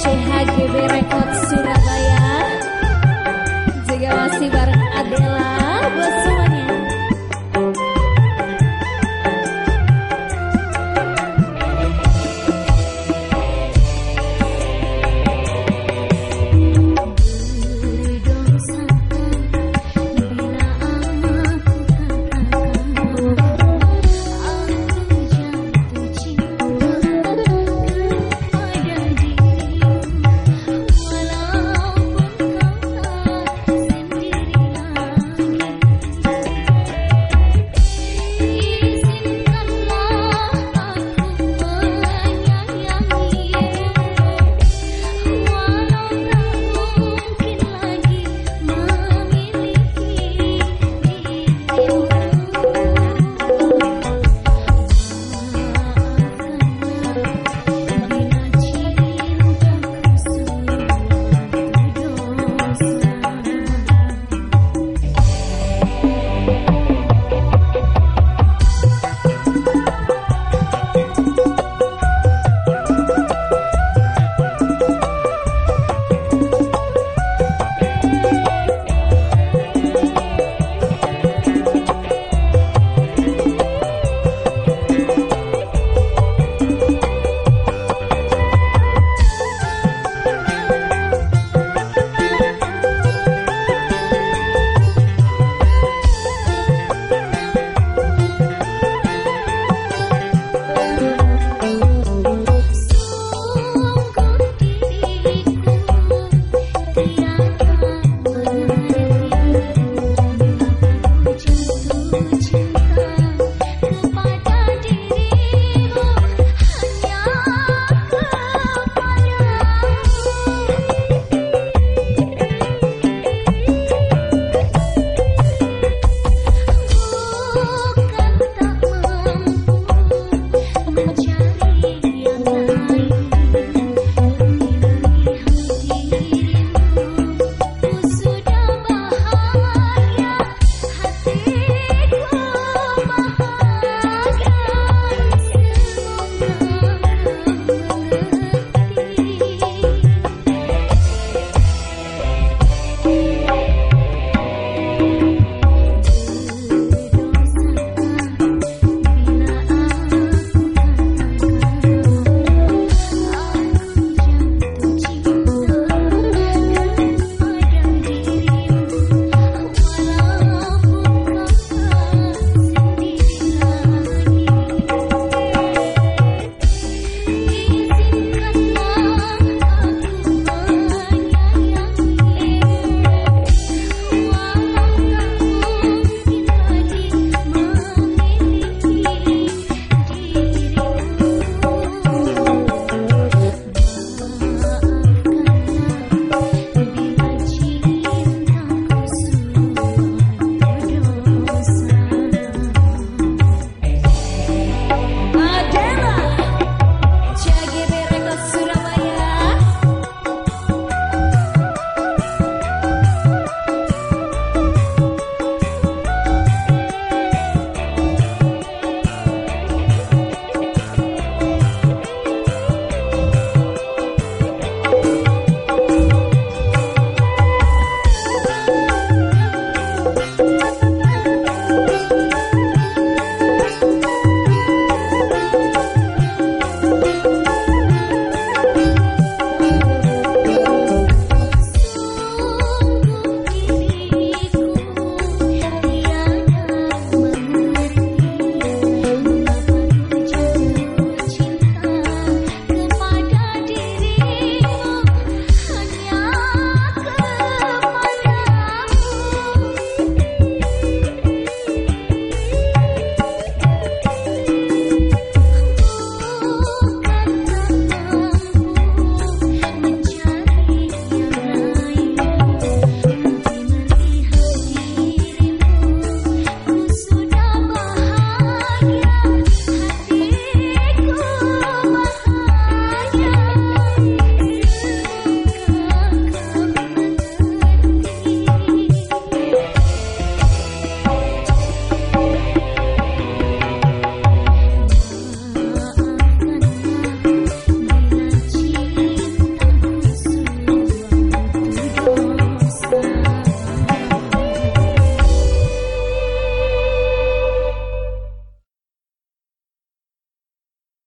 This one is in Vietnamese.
CHGB Record Surabaya